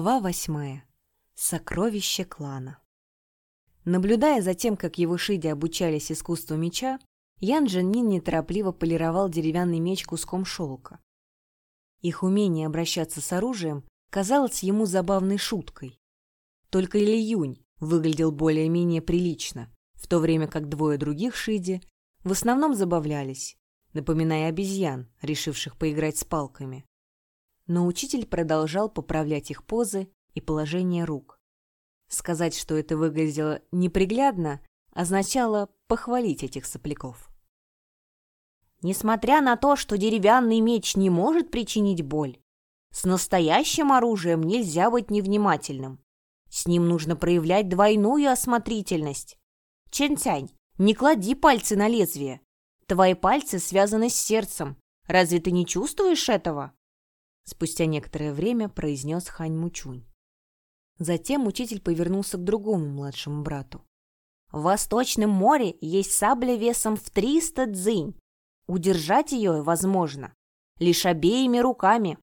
Глава восьмая. Сокровище клана. Наблюдая за тем, как его шиди обучались искусству меча, Ян Джанмин неторопливо полировал деревянный меч куском шелка. Их умение обращаться с оружием казалось ему забавной шуткой. Только Ли Юнь выглядел более-менее прилично, в то время как двое других шиди в основном забавлялись, напоминая обезьян, решивших поиграть с палками но учитель продолжал поправлять их позы и положение рук. Сказать, что это выглядело неприглядно, означало похвалить этих сопляков. Несмотря на то, что деревянный меч не может причинить боль, с настоящим оружием нельзя быть невнимательным. С ним нужно проявлять двойную осмотрительность. Чэнь-Цянь, не клади пальцы на лезвие. Твои пальцы связаны с сердцем. Разве ты не чувствуешь этого? Спустя некоторое время произнес Хань Мучунь. Затем учитель повернулся к другому младшему брату. В Восточном море есть сабля весом в 300 дзынь. Удержать ее возможно лишь обеими руками.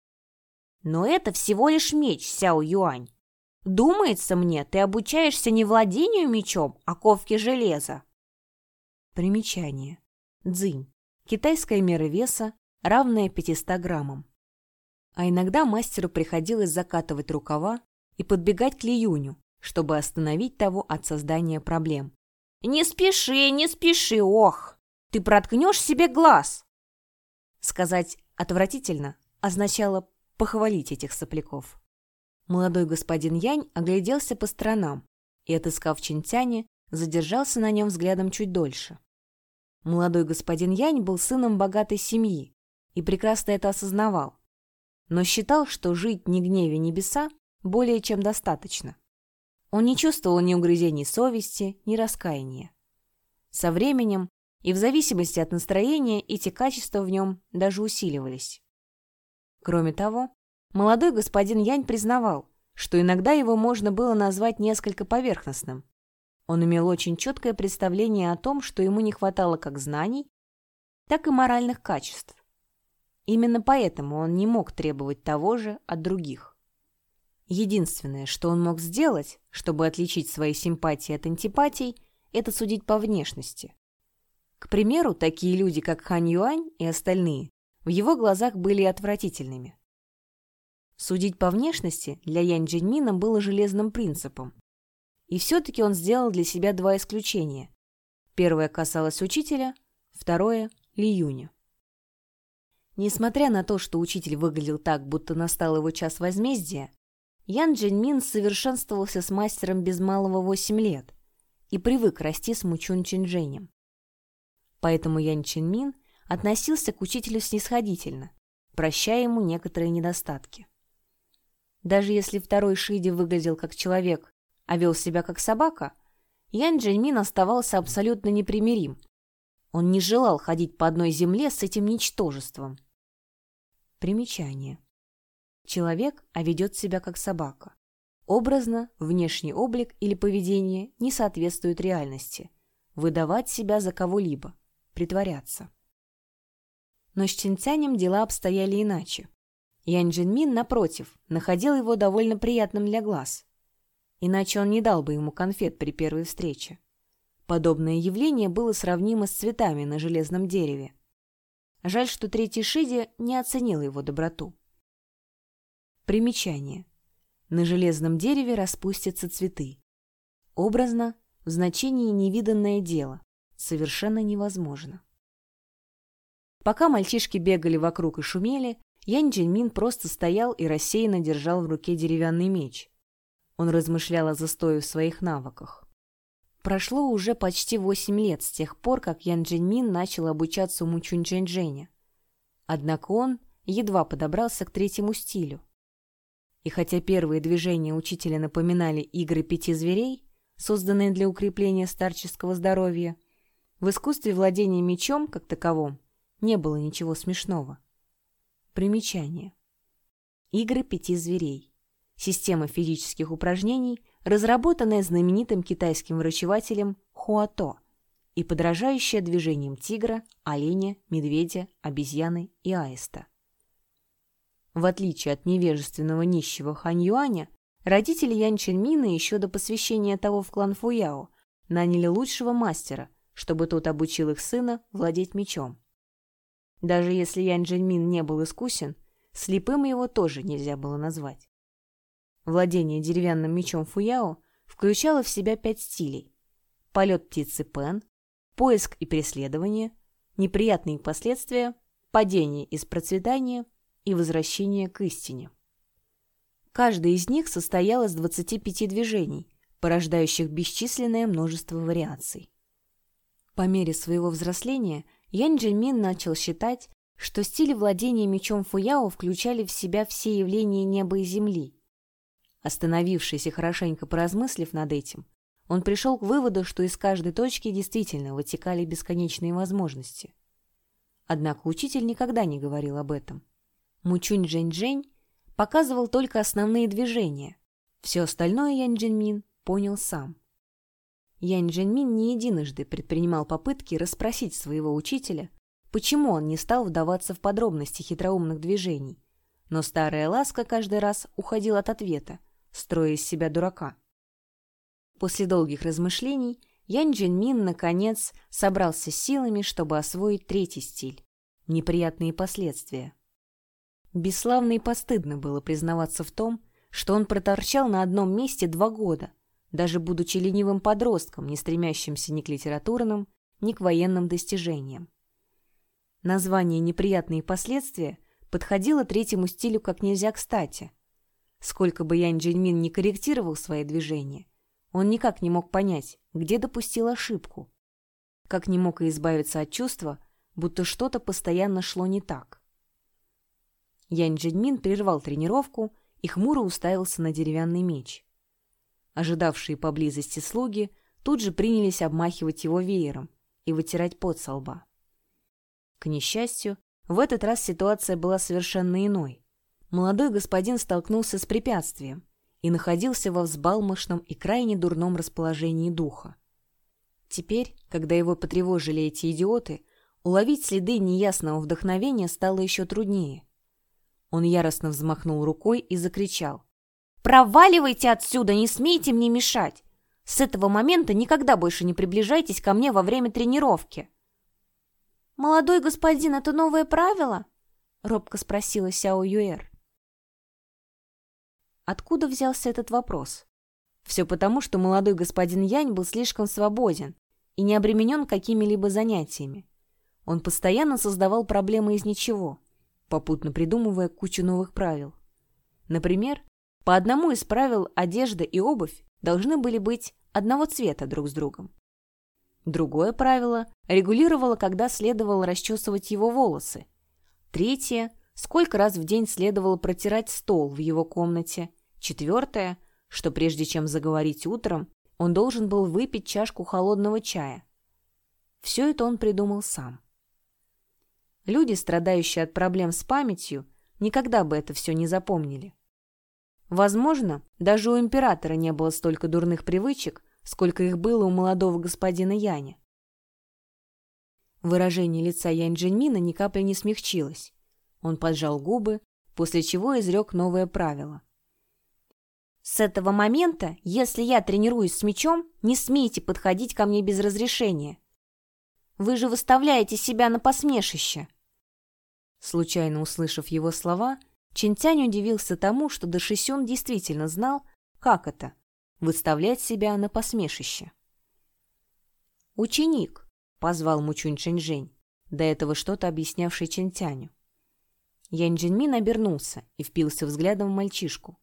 Но это всего лишь меч, Сяо Юань. Думается мне, ты обучаешься не владению мечом, а ковке железа. Примечание. Дзынь. Китайская мера веса, равная 500 граммам. А иногда мастеру приходилось закатывать рукава и подбегать к Лиюню, чтобы остановить того от создания проблем. «Не спеши, не спеши, ох! Ты проткнешь себе глаз!» Сказать «отвратительно» означало похвалить этих сопляков. Молодой господин Янь огляделся по сторонам и, отыскав Чинтяне, задержался на нем взглядом чуть дольше. Молодой господин Янь был сыном богатой семьи и прекрасно это осознавал, но считал, что жить не гневе небеса более чем достаточно. Он не чувствовал ни угрызений совести, ни раскаяния. Со временем и в зависимости от настроения эти качества в нем даже усиливались. Кроме того, молодой господин Янь признавал, что иногда его можно было назвать несколько поверхностным. Он имел очень четкое представление о том, что ему не хватало как знаний, так и моральных качеств. Именно поэтому он не мог требовать того же от других. Единственное, что он мог сделать, чтобы отличить свои симпатии от антипатий, это судить по внешности. К примеру, такие люди, как Хан Юань и остальные, в его глазах были отвратительными. Судить по внешности для Янь Джиньмина было железным принципом. И все-таки он сделал для себя два исключения. Первое касалось учителя, второе – Ли Юня. Несмотря на то, что учитель выглядел так, будто настал его час возмездия, Ян Джинмин совершенствовался с мастером без малого восемь лет и привык расти с Мучун Чинжэнем. Поэтому Ян Чинмин относился к учителю снисходительно, прощая ему некоторые недостатки. Даже если второй Шиди выглядел как человек, а вел себя как собака, Ян Джинмин оставался абсолютно непримирим. Он не желал ходить по одной земле с этим ничтожеством. Примечание. Человек, а ведет себя как собака. Образно, внешний облик или поведение не соответствуют реальности. Выдавать себя за кого-либо. Притворяться. Но с Чинцянем дела обстояли иначе. Ян Джинмин, напротив, находил его довольно приятным для глаз. Иначе он не дал бы ему конфет при первой встрече. Подобное явление было сравнимо с цветами на железном дереве. Жаль, что третий Шиди не оценил его доброту. Примечание. На железном дереве распустятся цветы. Образно, в значении невиданное дело. Совершенно невозможно. Пока мальчишки бегали вокруг и шумели, Янь Джинмин просто стоял и рассеянно держал в руке деревянный меч. Он размышлял о застое в своих навыках. Прошло уже почти восемь лет с тех пор, как Ян Джиньмин начал обучаться у Мучунь Чэньчжэня. Однако он едва подобрался к третьему стилю. И хотя первые движения учителя напоминали игры пяти зверей, созданные для укрепления старческого здоровья, в искусстве владения мечом, как таковом, не было ничего смешного. Примечание. Игры пяти зверей. Система физических упражнений – разработанная знаменитым китайским врачевателем Хуато и подражающая движениям тигра, оленя, медведя, обезьяны и аиста. В отличие от невежественного нищего Хань Юаня, Родители Ян Чэньмина еще до посвящения того в клан Фуяо наняли лучшего мастера, чтобы тот обучил их сына владеть мечом. Даже если Ян Джельмин не был искусен, слепым его тоже нельзя было назвать. Владение деревянным мечом Фуяо включало в себя пять стилей. Полет птицы Пен, поиск и преследование, неприятные последствия, падение из процветания и возвращение к истине. Каждый из них состоял из 25 движений, порождающих бесчисленное множество вариаций. По мере своего взросления Ян Джельмин начал считать, что стили владения мечом Фуяо включали в себя все явления неба и земли. Остановившись и хорошенько поразмыслив над этим, он пришел к выводу, что из каждой точки действительно вытекали бесконечные возможности. Однако учитель никогда не говорил об этом. Мучунь Жень-Жень показывал только основные движения. Все остальное Янь Джинмин понял сам. Янь Джинмин не единожды предпринимал попытки расспросить своего учителя, почему он не стал вдаваться в подробности хитроумных движений, но старая ласка каждый раз уходила от ответа, строя из себя дурака. После долгих размышлений Янь Джинмин, наконец, собрался силами, чтобы освоить третий стиль — неприятные последствия. Бесславно и постыдно было признаваться в том, что он проторчал на одном месте два года, даже будучи ленивым подростком, не стремящимся ни к литературным, ни к военным достижениям. Название «Неприятные последствия» подходило третьему стилю как нельзя кстати. Сколько бы Янь Джиньмин не корректировал свои движения, он никак не мог понять, где допустил ошибку. Как не мог и избавиться от чувства, будто что-то постоянно шло не так. Янь Джиньмин прервал тренировку и хмуро уставился на деревянный меч. Ожидавшие поблизости слуги тут же принялись обмахивать его веером и вытирать пот со лба. К несчастью, в этот раз ситуация была совершенно иной. Молодой господин столкнулся с препятствием — и находился во взбалмошном и крайне дурном расположении духа. Теперь, когда его потревожили эти идиоты, уловить следы неясного вдохновения стало еще труднее. Он яростно взмахнул рукой и закричал. «Проваливайте отсюда, не смейте мне мешать! С этого момента никогда больше не приближайтесь ко мне во время тренировки!» «Молодой господин, это новое правило?» — робко спросила Сяо Юэр. Откуда взялся этот вопрос? Все потому, что молодой господин Янь был слишком свободен и не обременен какими-либо занятиями. Он постоянно создавал проблемы из ничего, попутно придумывая кучу новых правил. Например, по одному из правил одежда и обувь должны были быть одного цвета друг с другом. Другое правило регулировало, когда следовало расчесывать его волосы. Третье – сколько раз в день следовало протирать стол в его комнате. Четвертое, что прежде чем заговорить утром, он должен был выпить чашку холодного чая. Все это он придумал сам. Люди, страдающие от проблем с памятью, никогда бы это все не запомнили. Возможно, даже у императора не было столько дурных привычек, сколько их было у молодого господина Яня. Выражение лица Янь Джиньмина ни капли не смягчилось. Он поджал губы, после чего изрек новое правило. «С этого момента, если я тренируюсь с мечом, не смейте подходить ко мне без разрешения. Вы же выставляете себя на посмешище». Случайно услышав его слова, Чинтянь удивился тому, что Дашисюн действительно знал, как это — выставлять себя на посмешище. «Ученик», — позвал Мучунь Чэньжэнь, до этого что-то объяснявший Чинтяню. Янь Джинмин обернулся и впился взглядом в мальчишку.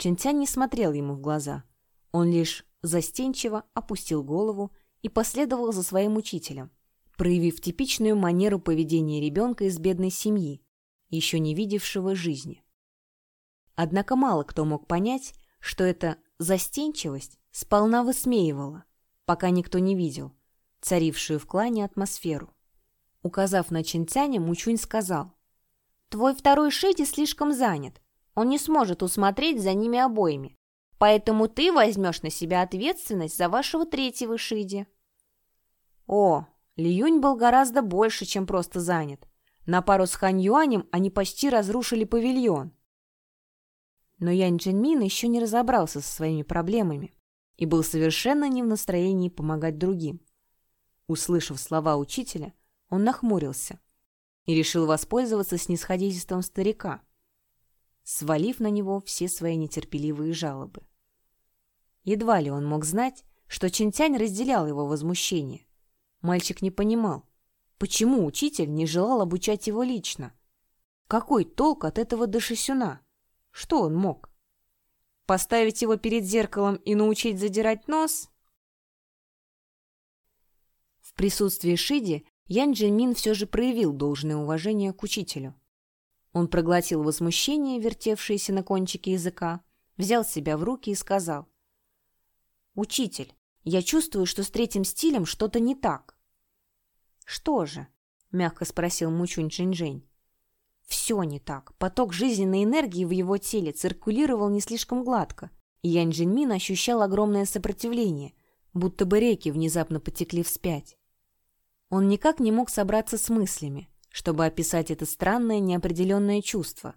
Чентянь не смотрел ему в глаза. Он лишь застенчиво опустил голову и последовал за своим учителем, проявив типичную манеру поведения ребенка из бедной семьи, еще не видевшего жизни. Однако мало кто мог понять, что эта застенчивость сполна высмеивала, пока никто не видел, царившую в клане атмосферу. Указав на Чинтяня, Мучунь сказал, Твой второй Шети слишком занят. Он не сможет усмотреть за ними обоими. Поэтому ты возьмешь на себя ответственность за вашего третьего Шиди. О, Лиюнь был гораздо больше, чем просто занят. На пару с Хань Юанем они почти разрушили павильон. Но Янь Джинмин еще не разобрался со своими проблемами и был совершенно не в настроении помогать другим. Услышав слова учителя, он нахмурился и решил воспользоваться снисходительством старика, свалив на него все свои нетерпеливые жалобы. Едва ли он мог знать, что Чинтянь разделял его возмущение. Мальчик не понимал, почему учитель не желал обучать его лично. Какой толк от этого Дашисюна? Что он мог? Поставить его перед зеркалом и научить задирать нос? В присутствии Шиди Ян Джинмин все же проявил должное уважение к учителю. Он проглотил возмущение, вертевшееся на кончике языка, взял себя в руки и сказал. «Учитель, я чувствую, что с третьим стилем что-то не так». «Что же?» — мягко спросил Мучунь Чинжень. «Все не так. Поток жизненной энергии в его теле циркулировал не слишком гладко, и Янь Джинмин ощущал огромное сопротивление, будто бы реки внезапно потекли вспять. Он никак не мог собраться с мыслями, чтобы описать это странное неопределенное чувство,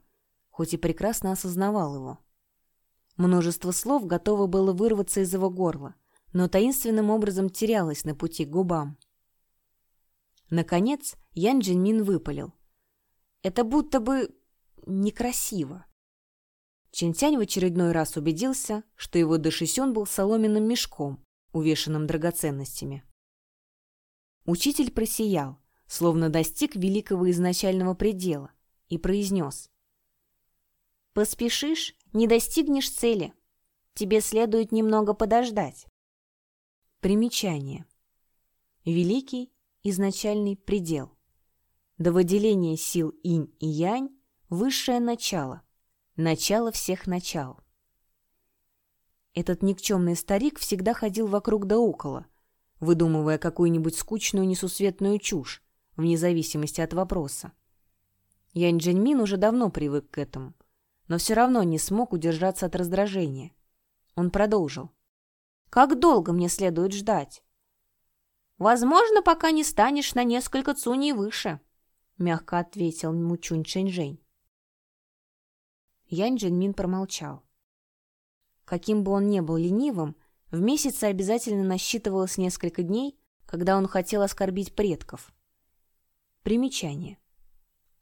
хоть и прекрасно осознавал его. Множество слов готово было вырваться из его горла, но таинственным образом терялось на пути к губам. Наконец Ян Джинмин выпалил. «Это будто бы некрасиво». Чинтянь в очередной раз убедился, что его Дэшисюн был соломенным мешком, увешанным драгоценностями. Учитель просиял, словно достиг великого изначального предела, и произнес. «Поспешишь, не достигнешь цели. Тебе следует немного подождать». Примечание. Великий изначальный предел. До выделения сил инь и янь – высшее начало, начало всех начал. Этот никчемный старик всегда ходил вокруг да около, выдумывая какую-нибудь скучную несусветную чушь, вне зависимости от вопроса. Янь Джиньмин уже давно привык к этому, но все равно не смог удержаться от раздражения. Он продолжил. «Как долго мне следует ждать?» «Возможно, пока не станешь на несколько цуней выше», — мягко ответил Мучунь Чэньжэнь. Янь Джиньмин промолчал. Каким бы он ни был ленивым, в месяце обязательно насчитывалось несколько дней, когда он хотел оскорбить предков. Примечание.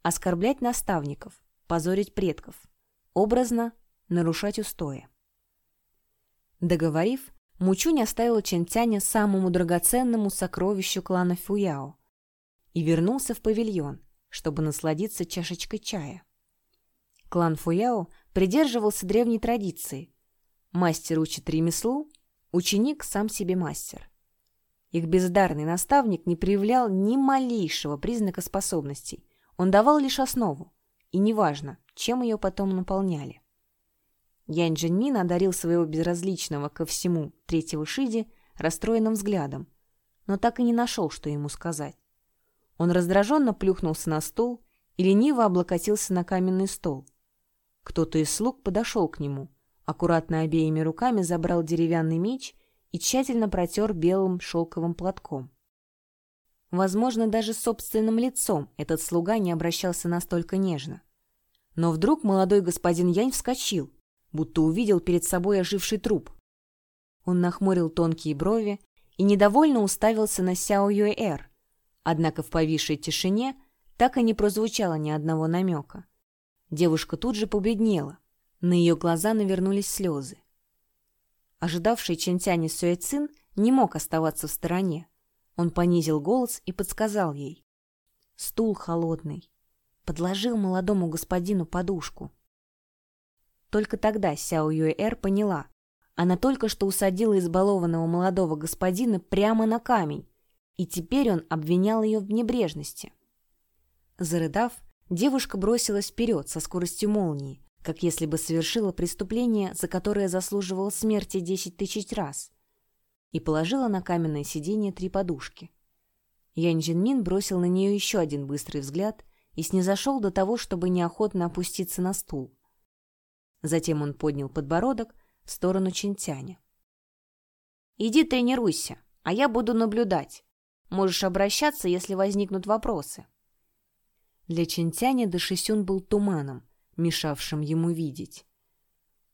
Оскорблять наставников, позорить предков. Образно нарушать устои. Договорив, Мучунь оставил Чентяня самому драгоценному сокровищу клана Фуяо и вернулся в павильон, чтобы насладиться чашечкой чая. Клан Фуяо придерживался древней традиции. Мастер учит ремеслу, Ученик сам себе мастер. Их бездарный наставник не проявлял ни малейшего признака способностей. Он давал лишь основу, и неважно, чем ее потом наполняли. Янь Джинмин одарил своего безразличного ко всему третьего Шиди расстроенным взглядом, но так и не нашел, что ему сказать. Он раздраженно плюхнулся на стул и лениво облокотился на каменный стол. Кто-то из слуг подошел к нему — аккуратно обеими руками забрал деревянный меч и тщательно протер белым шелковым платком. Возможно, даже собственным лицом этот слуга не обращался настолько нежно. Но вдруг молодой господин Янь вскочил, будто увидел перед собой оживший труп. Он нахмурил тонкие брови и недовольно уставился на Сяо Юэр, однако в повисшей тишине так и не прозвучало ни одного намека. Девушка тут же побледнела, на ее глаза навернулись слезы. Ожидавший Чентяни Сюэцин не мог оставаться в стороне. Он понизил голос и подсказал ей. «Стул холодный». Подложил молодому господину подушку. Только тогда Сяо Юэр поняла. Она только что усадила избалованного молодого господина прямо на камень, и теперь он обвинял ее в небрежности. Зарыдав, девушка бросилась вперед со скоростью молнии, как если бы совершила преступление, за которое заслуживала смерти десять тысяч раз, и положила на каменное сиденье три подушки. Янь Джинмин бросил на нее еще один быстрый взгляд и снизошел до того, чтобы неохотно опуститься на стул. Затем он поднял подбородок в сторону Чинтяня. «Иди тренируйся, а я буду наблюдать. Можешь обращаться, если возникнут вопросы». Для Чинтяня Дашисюн был туманом, мешавшим ему видеть.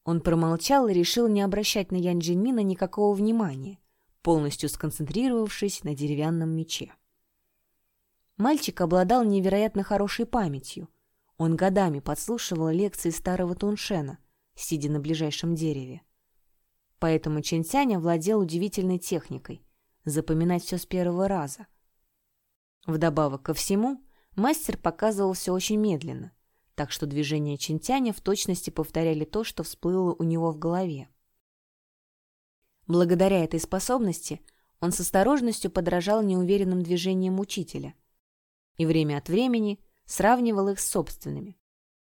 Он промолчал и решил не обращать на Ян Джинмина никакого внимания, полностью сконцентрировавшись на деревянном мече. Мальчик обладал невероятно хорошей памятью. Он годами подслушивал лекции старого Туншена, сидя на ближайшем дереве. Поэтому Чэньсянь владел удивительной техникой — запоминать все с первого раза. Вдобавок ко всему, мастер показывал все очень медленно, так что движения Чинтяня в точности повторяли то, что всплыло у него в голове. Благодаря этой способности он с осторожностью подражал неуверенным движениям учителя и время от времени сравнивал их с собственными,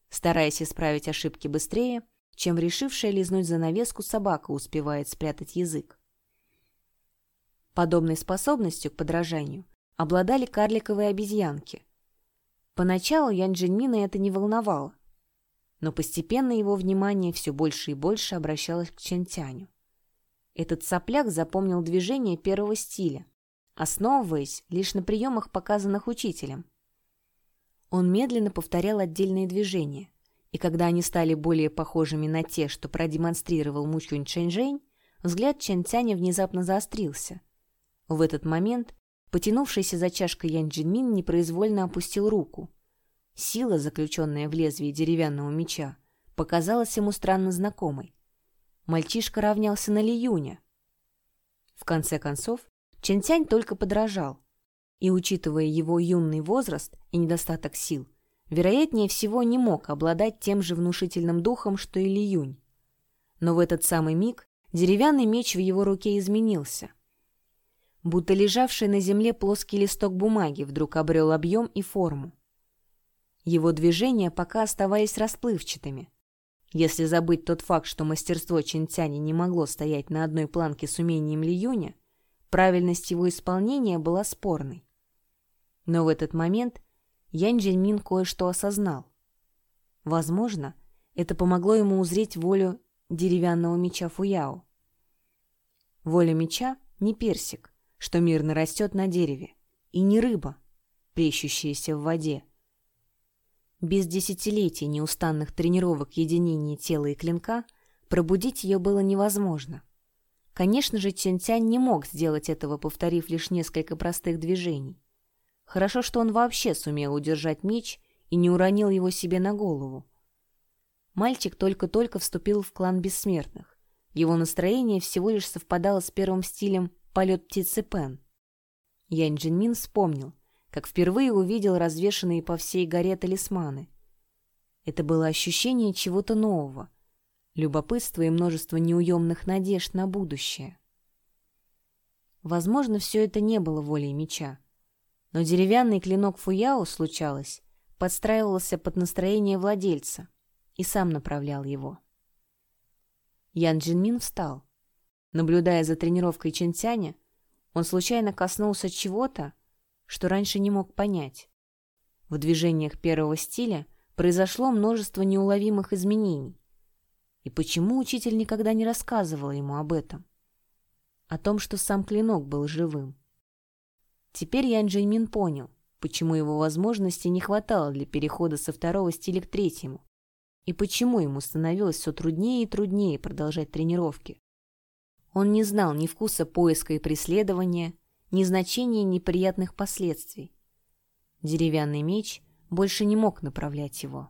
стараясь исправить ошибки быстрее, чем решившая лизнуть занавеску собака успевает спрятать язык. Подобной способностью к подражанию обладали карликовые обезьянки, Поначалу Ян Джинмина это не волновало, но постепенно его внимание все больше и больше обращалось к Чентяню. Этот сопляк запомнил движение первого стиля, основываясь лишь на приемах, показанных учителем. Он медленно повторял отдельные движения, и когда они стали более похожими на те, что продемонстрировал Мучунь Чэньжэнь, взгляд Чэнь внезапно заострился. В этот момент Потянувшийся за чашкой Ян Джинмин непроизвольно опустил руку. Сила, заключенная в лезвии деревянного меча, показалась ему странно знакомой. Мальчишка равнялся на Ли Юня. В конце концов, Чэнь только подражал, и, учитывая его юный возраст и недостаток сил, вероятнее всего не мог обладать тем же внушительным духом, что и Ли Юнь. Но в этот самый миг деревянный меч в его руке изменился — будто лежавший на земле плоский листок бумаги вдруг обрел объем и форму. Его движения пока оставались расплывчатыми. Если забыть тот факт, что мастерство Чинтяни не могло стоять на одной планке с умением Лиюня, правильность его исполнения была спорной. Но в этот момент Янь Джельмин кое-что осознал. Возможно, это помогло ему узреть волю деревянного меча Фуяо. Воля меча — не персик, что мирно растет на дереве, и не рыба, плещущаяся в воде. Без десятилетий неустанных тренировок единения тела и клинка пробудить ее было невозможно. Конечно же, Тянь-Тянь не мог сделать этого, повторив лишь несколько простых движений. Хорошо, что он вообще сумел удержать меч и не уронил его себе на голову. Мальчик только-только вступил в клан бессмертных. Его настроение всего лишь совпадало с первым стилем полет птицы Пен. Янь Джинмин вспомнил, как впервые увидел развешанные по всей горе талисманы. Это было ощущение чего-то нового, любопытство и множество неуемных надежд на будущее. Возможно, все это не было волей меча, но деревянный клинок Фуяо, случалось, подстраивался под настроение владельца и сам направлял его. Ян Джинмин встал. Наблюдая за тренировкой Чентяня, он случайно коснулся чего-то, что раньше не мог понять. В движениях первого стиля произошло множество неуловимых изменений. И почему учитель никогда не рассказывал ему об этом? О том, что сам клинок был живым. Теперь Ян Джеймин понял, почему его возможностей не хватало для перехода со второго стиля к третьему, и почему ему становилось все труднее и труднее продолжать тренировки. Он не знал ни вкуса поиска и преследования, ни значения неприятных последствий. Деревянный меч больше не мог направлять его.